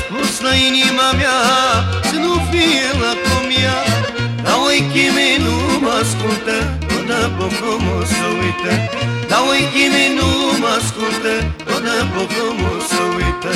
spus la inima mea Să nu fie la cum ea. Dar ochii mei nu mă ascultă Tot dă frumos să uită. Dar ochii mei nu mă ascultă Tot dă frumos să uită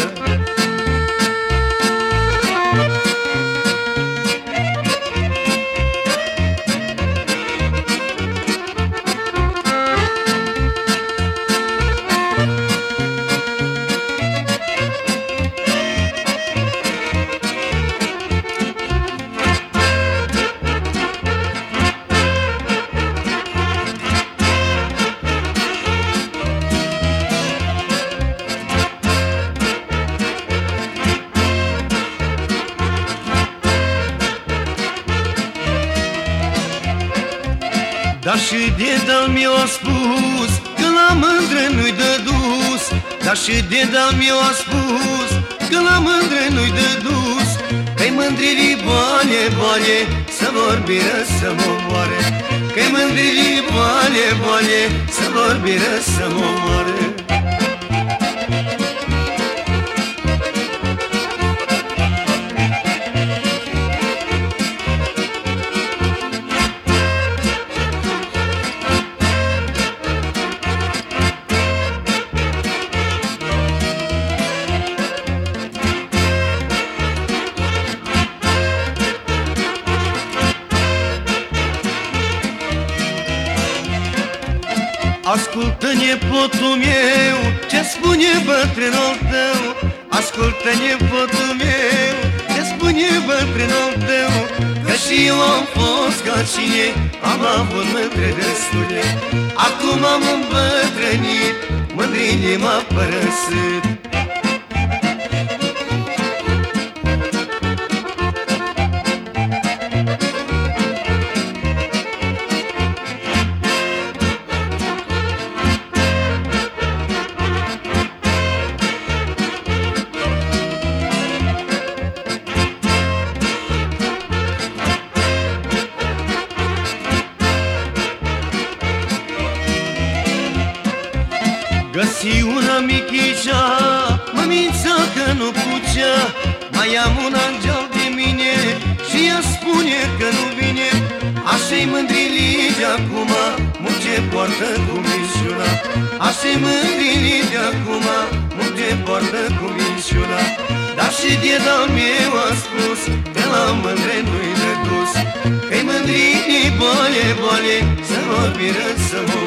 Dar și de dal mi-o a spus Că la mândre nu-i dă dus. Dar și de dal mi-o a spus Că la mândre nu-i dă dus. Că-i mândririi boale, boale Să vorbiră să mă moare Că-i mândririi boale, boale Să vorbiră să mă moare Ascultă nepotul meu Ce spune bătrânul tău. Ascultă nepotul meu Ce spune bătrânul tău. Că și eu am fost ca cine Am avut mândre destule. Acum am îmbătrânit Mândrile m-a părăsit Găsi una michicea, mămița că nu pucea. Mai am un angel de mine și ea spune că nu vine. Așa-i mândrilii de acum, multe poartă cu minciuna. Așa-i mândrilii de acum, multe poartă cu minciuna. Dar și de dal meu a spus, că la mândre nu-i de dus. Că-i mândrilii boale, boale, să mă piră, să mă